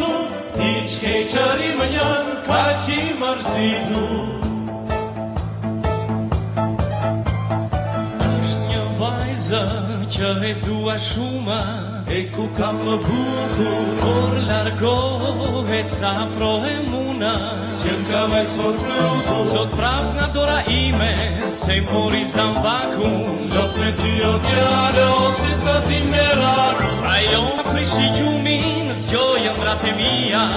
tu Iç ke qëri më njën Ka që i Ashtë një vajzë Që e dua shumë E ku kam më buku Por largohet Sa prohe muna Që kam e cërë frutu Sot prap nga dora ime Se mori zam vakun Lëpë të jo kjarë Ose të ti mjera Ajo më prishë gjurë parte mia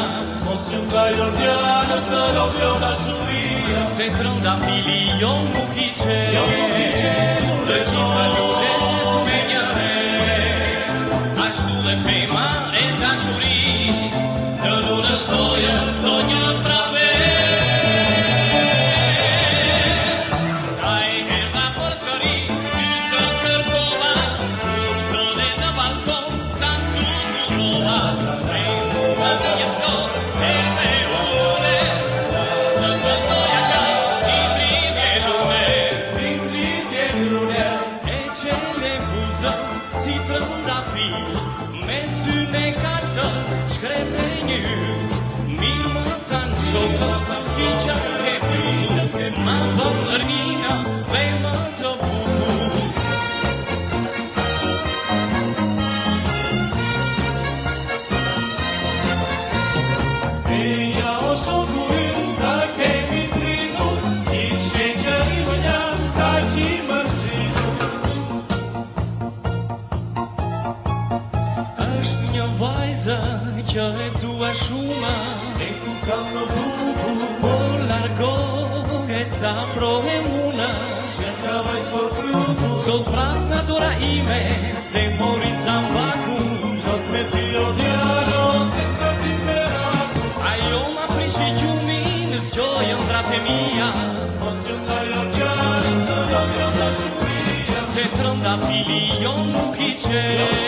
Osjećaj odbjela što robią nasz ubija Se krąda milion muchicie Ja muchicie Rzeczona ludet zmienia Aż tu lepiej ma eta żuri si trëndafi, me sy me ka qënë, shkrepe batalla de tu ashuma de kukano bubu por largo esa proemuna Shakavais por klubu Sot praznatura ime se mori sam vaku Not me ti odiaro senza ciperaku A io ma priscigiu min s gioia frate mia Ostiondari orgari sto dobbio da sciuria Se tronda filion mukice